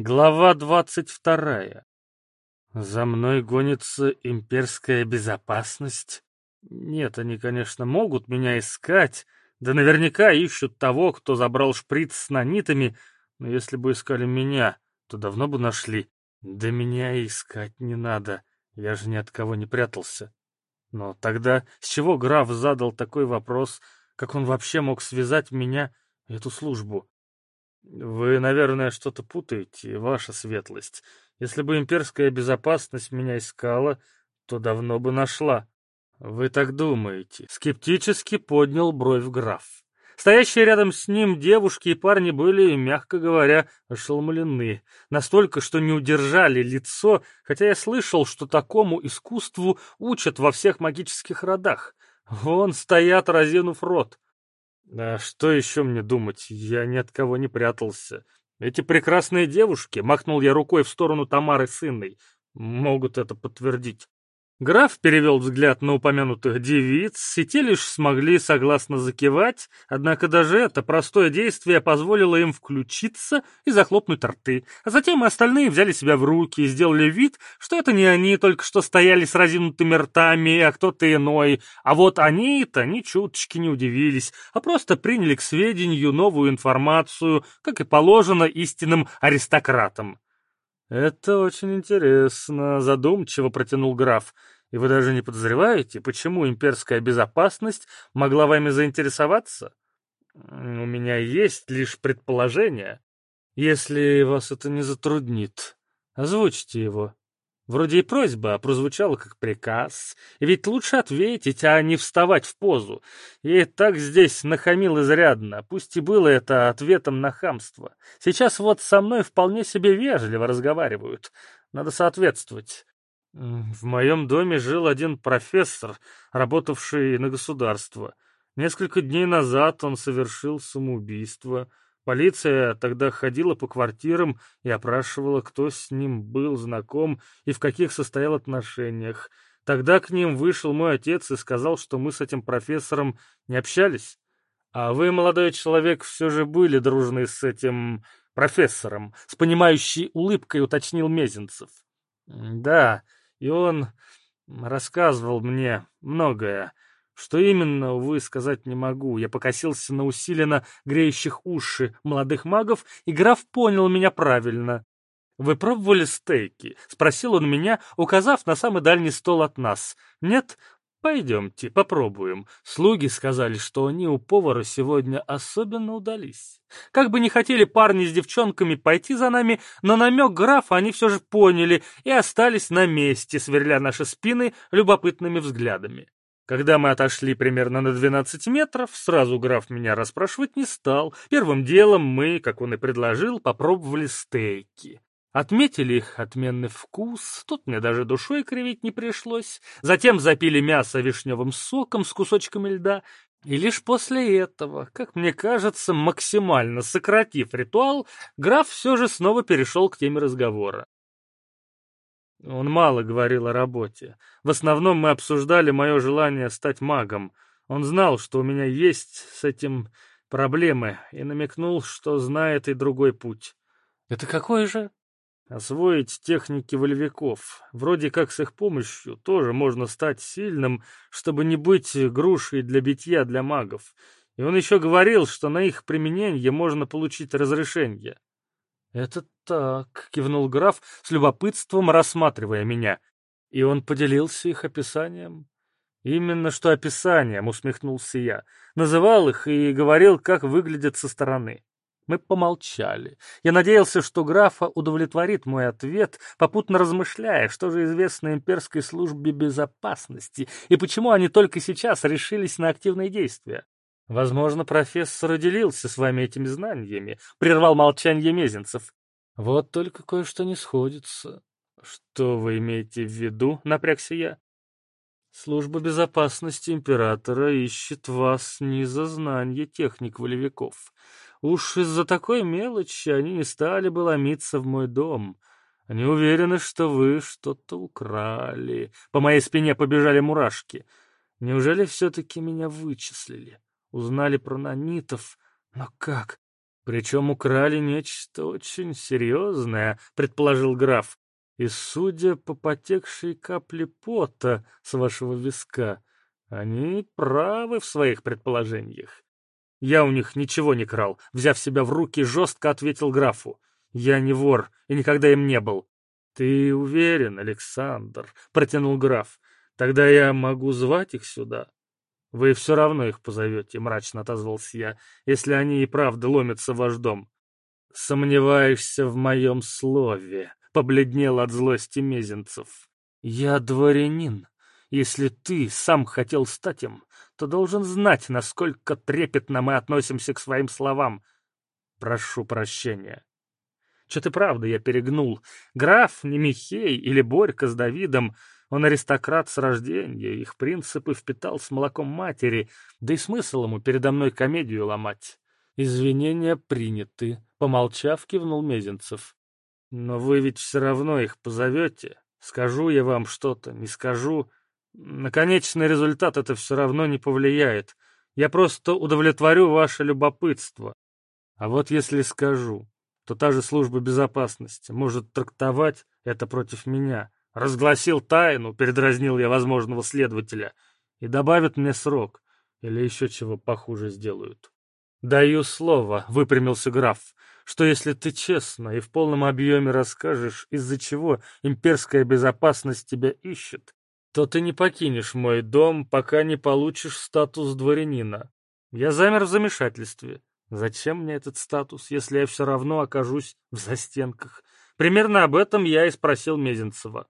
Глава двадцать вторая. За мной гонится имперская безопасность. Нет, они, конечно, могут меня искать, да наверняка ищут того, кто забрал шприц с нанитами, но если бы искали меня, то давно бы нашли. Да меня искать не надо, я же ни от кого не прятался. Но тогда с чего граф задал такой вопрос, как он вообще мог связать меня эту службу? Вы, наверное, что-то путаете, ваша светлость. Если бы имперская безопасность меня искала, то давно бы нашла. Вы так думаете? Скептически поднял бровь граф. Стоящие рядом с ним девушки и парни были, мягко говоря, ошеломлены. Настолько, что не удержали лицо, хотя я слышал, что такому искусству учат во всех магических родах. Вон стоят, разинув рот. А что еще мне думать? Я ни от кого не прятался. Эти прекрасные девушки, махнул я рукой в сторону Тамары сынной, могут это подтвердить. Граф перевел взгляд на упомянутых девиц, и те лишь смогли согласно закивать, однако даже это простое действие позволило им включиться и захлопнуть рты. А затем остальные взяли себя в руки и сделали вид, что это не они только что стояли с разинутыми ртами, а кто-то иной. А вот они-то ни чуточки не удивились, а просто приняли к сведению новую информацию, как и положено истинным аристократам. «Это очень интересно», — задумчиво протянул граф. «И вы даже не подозреваете, почему имперская безопасность могла вами заинтересоваться? У меня есть лишь предположение. Если вас это не затруднит, озвучьте его». Вроде и просьба, а прозвучала как приказ. Ведь лучше ответить, а не вставать в позу. И так здесь нахамил изрядно, пусть и было это ответом на хамство. Сейчас вот со мной вполне себе вежливо разговаривают. Надо соответствовать. В моем доме жил один профессор, работавший на государство. Несколько дней назад он совершил самоубийство — Полиция тогда ходила по квартирам и опрашивала, кто с ним был знаком и в каких состоял отношениях. Тогда к ним вышел мой отец и сказал, что мы с этим профессором не общались. А вы, молодой человек, все же были дружны с этим профессором, с понимающей улыбкой уточнил Мезенцев. Да, и он рассказывал мне многое. Что именно, увы, сказать не могу. Я покосился на усиленно греющих уши молодых магов, и граф понял меня правильно. «Вы пробовали стейки?» — спросил он меня, указав на самый дальний стол от нас. «Нет? Пойдемте, попробуем». Слуги сказали, что они у повара сегодня особенно удались. Как бы не хотели парни с девчонками пойти за нами, но намек графа они все же поняли и остались на месте, сверля наши спины любопытными взглядами. Когда мы отошли примерно на 12 метров, сразу граф меня расспрашивать не стал. Первым делом мы, как он и предложил, попробовали стейки. Отметили их отменный вкус, тут мне даже душой кривить не пришлось. Затем запили мясо вишневым соком с кусочками льда. И лишь после этого, как мне кажется, максимально сократив ритуал, граф все же снова перешел к теме разговора. Он мало говорил о работе. В основном мы обсуждали мое желание стать магом. Он знал, что у меня есть с этим проблемы, и намекнул, что знает и другой путь. «Это какой же?» Освоить техники волевиков. Вроде как с их помощью тоже можно стать сильным, чтобы не быть грушей для битья для магов. И он еще говорил, что на их применение можно получить разрешение. «Это так», — кивнул граф с любопытством, рассматривая меня. «И он поделился их описанием?» «Именно что описанием», — усмехнулся я. Называл их и говорил, как выглядят со стороны. Мы помолчали. Я надеялся, что графа удовлетворит мой ответ, попутно размышляя, что же известно имперской службе безопасности и почему они только сейчас решились на активные действия. Возможно, профессор и делился с вами этими знаниями, прервал молчание Мезенцев. Вот только кое-что не сходится. Что вы имеете в виду, напрягся я? Служба безопасности императора ищет вас не за знание техник волевиков. Уж из-за такой мелочи они не стали бы ломиться в мой дом. Они уверены, что вы что-то украли. По моей спине побежали мурашки. Неужели все-таки меня вычислили? Узнали про нанитов. Но как? Причем украли нечто очень серьезное, предположил граф. И судя по потекшей капле пота с вашего виска, они правы в своих предположениях. Я у них ничего не крал, взяв себя в руки, жестко ответил графу. Я не вор и никогда им не был. Ты уверен, Александр? Протянул граф. Тогда я могу звать их сюда. Вы все равно их позовете, мрачно отозвался я, если они и правда ломятся в ваш дом. Сомневаешься в моем слове, побледнел от злости Мезенцев. «Я дворянин. Если ты сам хотел стать им, то должен знать, насколько трепетно мы относимся к своим словам. Прошу прощения». Что ты правда, я перегнул. Граф не Михей или Борька с Давидом. Он аристократ с рождения, их принципы впитал с молоком матери, да и смысл ему передо мной комедию ломать. Извинения приняты. Помолчав, кивнул Мезенцев. Но вы ведь все равно их позовете. Скажу я вам что-то, не скажу. На конечный результат это все равно не повлияет. Я просто удовлетворю ваше любопытство. А вот если скажу, то та же служба безопасности может трактовать это против меня. Разгласил тайну, передразнил я возможного следователя, и добавят мне срок, или еще чего похуже сделают. «Даю слово», — выпрямился граф что если ты честно и в полном объеме расскажешь, из-за чего имперская безопасность тебя ищет, то ты не покинешь мой дом, пока не получишь статус дворянина. Я замер в замешательстве. Зачем мне этот статус, если я все равно окажусь в застенках? Примерно об этом я и спросил Мезенцева.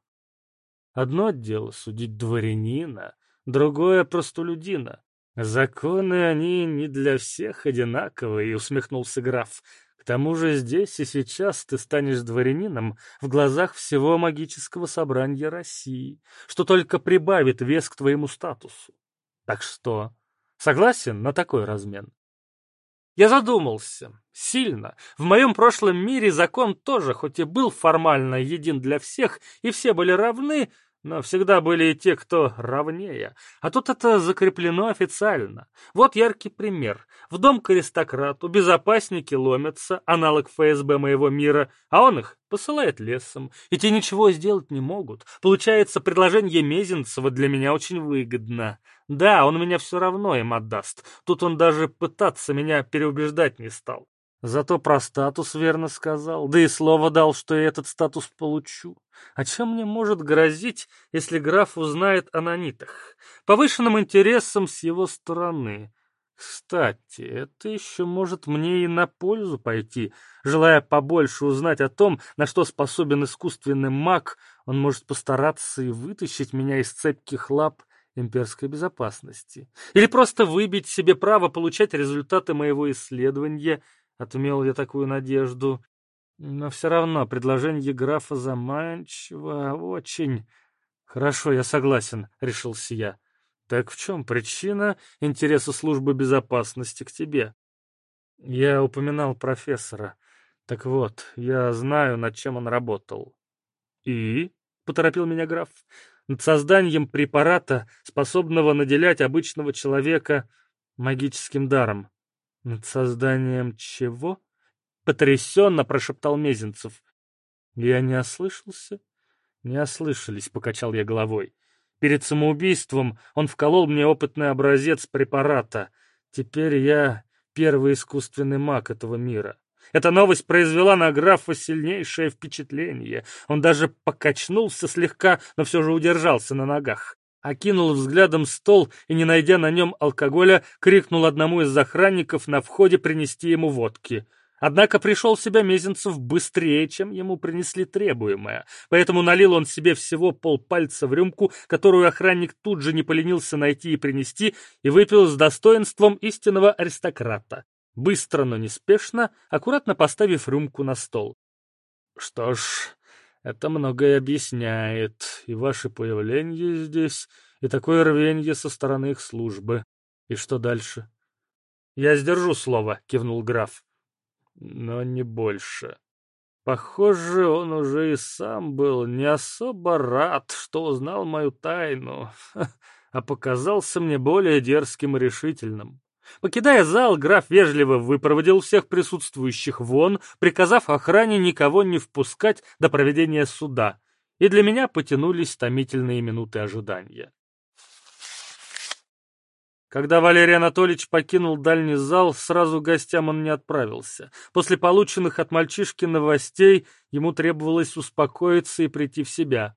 Одно дело судить дворянина, другое — простолюдина. Законы они не для всех одинаковые, — усмехнулся граф тому же здесь и сейчас ты станешь дворянином в глазах всего магического собрания России, что только прибавит вес к твоему статусу. Так что, согласен на такой размен? Я задумался. Сильно. В моем прошлом мире закон тоже, хоть и был формально един для всех, и все были равны, но всегда были и те, кто равнее. А тут это закреплено официально. Вот яркий пример. В дом к аристократу безопасники ломятся, аналог ФСБ моего мира, а он их посылает лесом. И те ничего сделать не могут. Получается, предложение Мезенцева для меня очень выгодно. Да, он меня все равно им отдаст. Тут он даже пытаться меня переубеждать не стал. Зато про статус верно сказал, да и слово дал, что я этот статус получу. А чем мне может грозить, если граф узнает о нанитах? Повышенным интересом с его стороны. Кстати, это еще может мне и на пользу пойти. Желая побольше узнать о том, на что способен искусственный маг, он может постараться и вытащить меня из цепких лап имперской безопасности. Или просто выбить себе право получать результаты моего исследования — Отмел я такую надежду. Но все равно предложение графа заманчиво очень. Хорошо, я согласен, решился я. Так в чем причина интереса службы безопасности к тебе? Я упоминал профессора. Так вот, я знаю, над чем он работал. И? Поторопил меня граф. Над созданием препарата, способного наделять обычного человека магическим даром. «Над созданием чего?» — потрясенно прошептал Мезенцев. «Я не ослышался?» «Не ослышались», — покачал я головой. «Перед самоубийством он вколол мне опытный образец препарата. Теперь я первый искусственный маг этого мира». Эта новость произвела на графа сильнейшее впечатление. Он даже покачнулся слегка, но все же удержался на ногах окинул взглядом стол и, не найдя на нем алкоголя, крикнул одному из охранников на входе принести ему водки. Однако пришел в себя Мезенцев быстрее, чем ему принесли требуемое, поэтому налил он себе всего полпальца в рюмку, которую охранник тут же не поленился найти и принести, и выпил с достоинством истинного аристократа. Быстро, но неспешно, аккуратно поставив рюмку на стол. «Что ж, это многое объясняет. И ваше появление здесь, и такое рвенье со стороны их службы. И что дальше? Я сдержу слово, кивнул граф. Но не больше. Похоже, он уже и сам был не особо рад, что узнал мою тайну, а показался мне более дерзким и решительным. Покидая зал, граф вежливо выпроводил всех присутствующих вон, приказав охране никого не впускать до проведения суда, и для меня потянулись томительные минуты ожидания. Когда Валерий Анатольевич покинул дальний зал, сразу гостям он не отправился. После полученных от мальчишки новостей ему требовалось успокоиться и прийти в себя.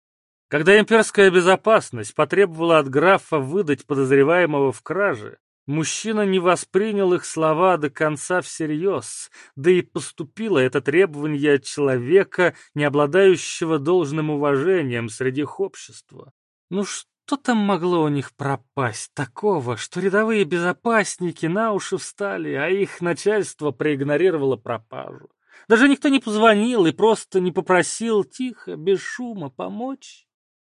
Когда имперская безопасность потребовала от графа выдать подозреваемого в краже, мужчина не воспринял их слова до конца всерьез, да и поступило это требование от человека, не обладающего должным уважением среди общества. Ну? Что там могло у них пропасть такого, что рядовые безопасники на уши встали, а их начальство проигнорировало пропажу? Даже никто не позвонил и просто не попросил тихо, без шума помочь?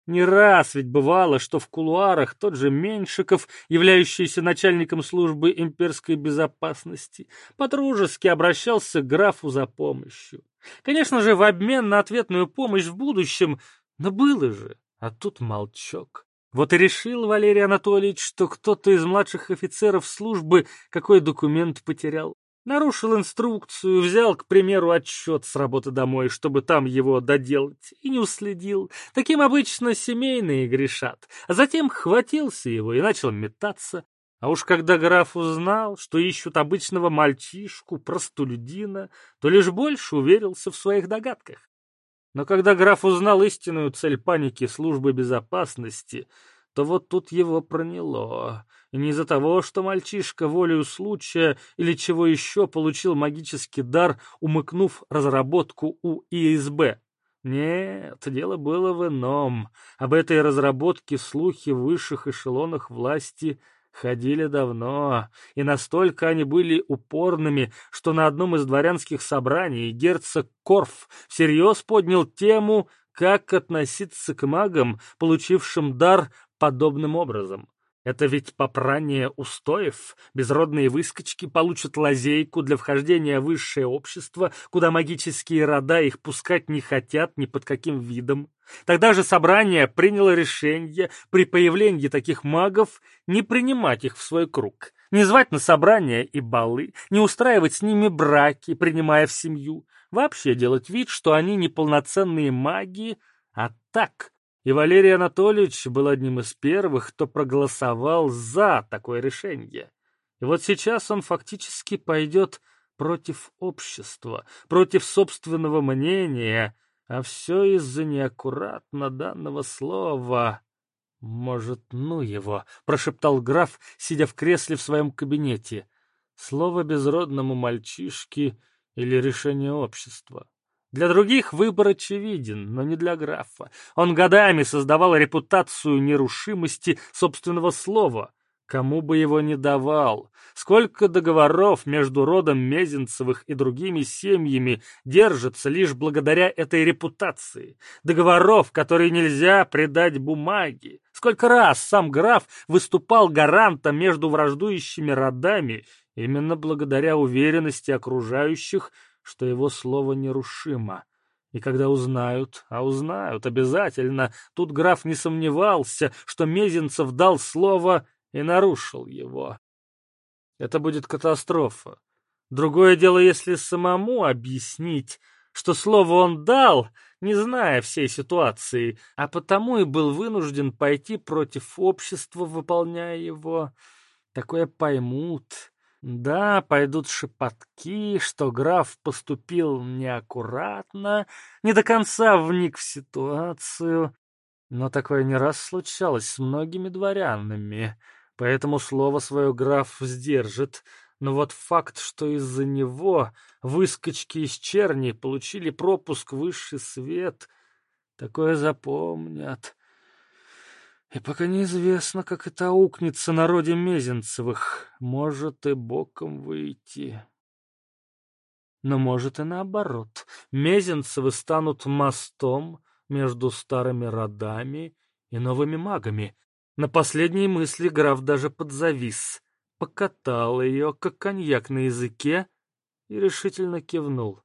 Не раз ведь бывало, что в кулуарах тот же Меньшиков, являющийся начальником службы имперской безопасности, подружески обращался к графу за помощью. Конечно же, в обмен на ответную помощь в будущем, но было же, а тут молчок. Вот и решил Валерий Анатольевич, что кто-то из младших офицеров службы какой документ потерял. Нарушил инструкцию, взял, к примеру, отчет с работы домой, чтобы там его доделать, и не уследил. Таким обычно семейные грешат. А затем хватился его и начал метаться. А уж когда граф узнал, что ищут обычного мальчишку, простолюдина, то лишь больше уверился в своих догадках. Но когда граф узнал истинную цель паники службы безопасности, то вот тут его проняло. И не из-за того, что мальчишка волею случая или чего еще получил магический дар, умыкнув разработку у ИСБ. Нет, дело было в ином. Об этой разработке слухи в высших эшелонах власти – ходили давно, и настолько они были упорными, что на одном из дворянских собраний герцог Корф всерьез поднял тему, как относиться к магам, получившим дар подобным образом. Это ведь попрание устоев. Безродные выскочки получат лазейку для вхождения в высшее общество, куда магические рода их пускать не хотят ни под каким видом. Тогда же собрание приняло решение при появлении таких магов не принимать их в свой круг, не звать на собрания и балы, не устраивать с ними браки, принимая в семью, вообще делать вид, что они неполноценные маги, а так – и Валерий Анатольевич был одним из первых, кто проголосовал за такое решение. И вот сейчас он фактически пойдет против общества, против собственного мнения, а все из-за неаккуратно данного слова. «Может, ну его?» — прошептал граф, сидя в кресле в своем кабинете. «Слово безродному мальчишке или решение общества?» Для других выбор очевиден, но не для графа. Он годами создавал репутацию нерушимости собственного слова. Кому бы его не давал. Сколько договоров между родом Мезенцевых и другими семьями держится лишь благодаря этой репутации. Договоров, которые нельзя предать бумаге. Сколько раз сам граф выступал гарантом между враждующими родами именно благодаря уверенности окружающих что его слово нерушимо. И когда узнают, а узнают обязательно, тут граф не сомневался, что Мезенцев дал слово и нарушил его. Это будет катастрофа. Другое дело, если самому объяснить, что слово он дал, не зная всей ситуации, а потому и был вынужден пойти против общества, выполняя его. Такое поймут, да, пойдут шепотки, что граф поступил неаккуратно, не до конца вник в ситуацию. Но такое не раз случалось с многими дворянами, поэтому слово свое граф сдержит. Но вот факт, что из-за него выскочки из черни получили пропуск высший свет, такое запомнят. И пока неизвестно, как это аукнется народе Мезенцевых. Может и боком выйти. Но может и наоборот. Мезенцевы станут мостом между старыми родами и новыми магами. На последней мысли граф даже подзавис, покатал ее, как коньяк на языке, и решительно кивнул.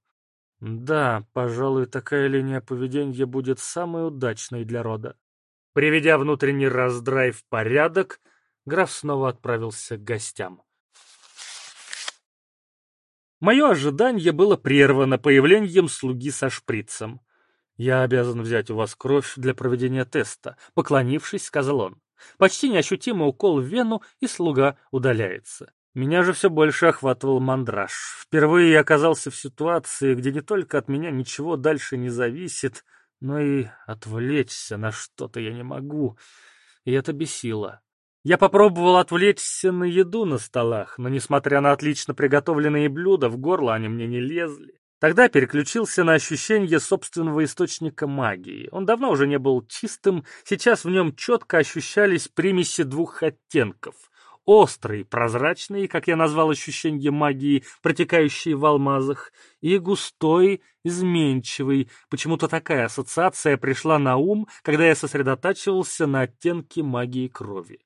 Да, пожалуй, такая линия поведения будет самой удачной для рода. Приведя внутренний раздрай в порядок, граф снова отправился к гостям. Мое ожидание было прервано появлением слуги со шприцем. «Я обязан взять у вас кровь для проведения теста», — поклонившись, сказал он. Почти неощутимый укол в вену, и слуга удаляется. Меня же все больше охватывал мандраж. Впервые я оказался в ситуации, где не только от меня ничего дальше не зависит, но и отвлечься на что-то я не могу. И это бесило. Я попробовал отвлечься на еду на столах, но, несмотря на отлично приготовленные блюда, в горло они мне не лезли. Тогда переключился на ощущение собственного источника магии. Он давно уже не был чистым, сейчас в нем четко ощущались примеси двух оттенков. Острый, прозрачный, как я назвал ощущение магии, протекающий в алмазах, и густой, изменчивый. Почему-то такая ассоциация пришла на ум, когда я сосредотачивался на оттенке магии крови.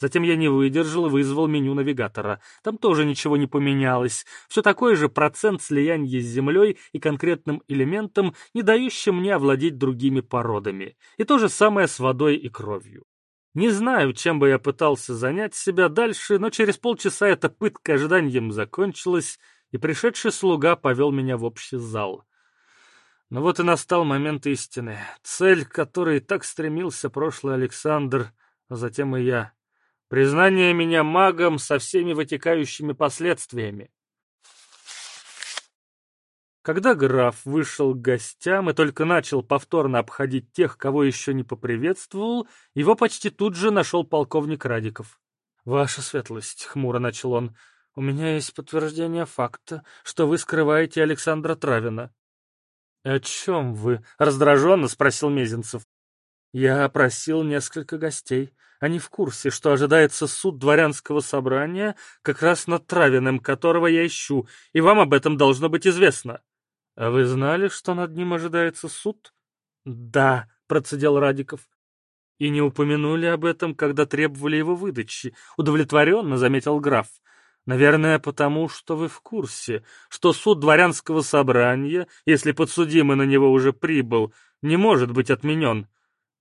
Затем я не выдержал и вызвал меню навигатора. Там тоже ничего не поменялось. Все такой же процент слияния с землей и конкретным элементом, не дающим мне овладеть другими породами. И то же самое с водой и кровью. Не знаю, чем бы я пытался занять себя дальше, но через полчаса эта пытка ожиданием закончилась, и пришедший слуга повел меня в общий зал. Но вот и настал момент истины. Цель, к которой так стремился прошлый Александр, а затем и я. Признание меня магом со всеми вытекающими последствиями. Когда граф вышел к гостям и только начал повторно обходить тех, кого еще не поприветствовал, его почти тут же нашел полковник Радиков. «Ваша светлость», — хмуро начал он, — «у меня есть подтверждение факта, что вы скрываете Александра Травина». «О чем вы?» — раздраженно спросил Мезенцев. «Я опросил несколько гостей. Они в курсе, что ожидается суд дворянского собрания как раз над Травиным, которого я ищу, и вам об этом должно быть известно. А вы знали, что над ним ожидается суд? Да, процедил Радиков. И не упомянули об этом, когда требовали его выдачи, удовлетворенно заметил граф. Наверное, потому что вы в курсе, что суд дворянского собрания, если подсудимый на него уже прибыл, не может быть отменен.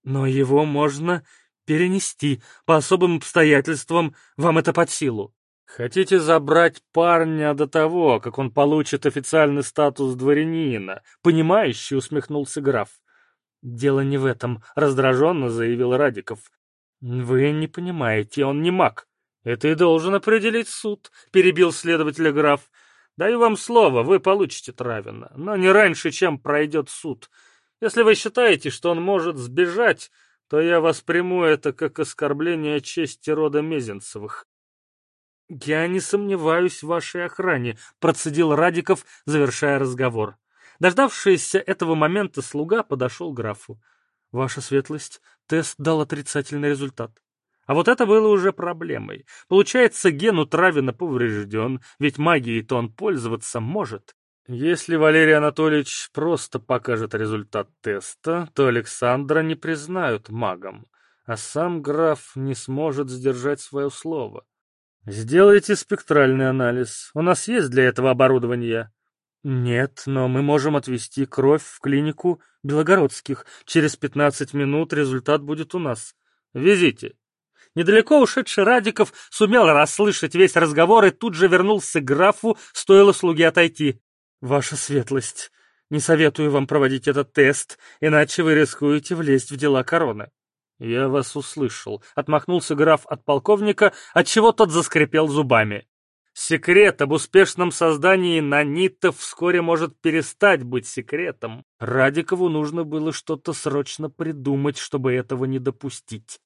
Но его можно перенести по особым обстоятельствам, вам это под силу. Хотите забрать парня до того, как он получит официальный статус дворянина? Понимающий усмехнулся граф. Дело не в этом, раздраженно заявил Радиков. Вы не понимаете, он не маг. Это и должен определить суд, перебил следователя граф. Даю вам слово, вы получите Травина, но не раньше, чем пройдет суд. Если вы считаете, что он может сбежать, то я восприму это как оскорбление чести рода Мезенцевых. «Я не сомневаюсь в вашей охране», — процедил Радиков, завершая разговор. Дождавшийся этого момента слуга подошел к графу. «Ваша светлость, тест дал отрицательный результат». А вот это было уже проблемой. Получается, ген у Травина поврежден, ведь магией-то он пользоваться может. Если Валерий Анатольевич просто покажет результат теста, то Александра не признают магом, а сам граф не сможет сдержать свое слово. Сделайте спектральный анализ. У нас есть для этого оборудование? Нет, но мы можем отвезти кровь в клинику Белогородских. Через 15 минут результат будет у нас. Везите. Недалеко ушедший Радиков сумел расслышать весь разговор и тут же вернулся к графу, стоило слуге отойти. «Ваша светлость, не советую вам проводить этот тест, иначе вы рискуете влезть в дела короны». «Я вас услышал», — отмахнулся граф от полковника, отчего тот заскрипел зубами. Секрет об успешном создании нанитов вскоре может перестать быть секретом. Радикову нужно было что-то срочно придумать, чтобы этого не допустить.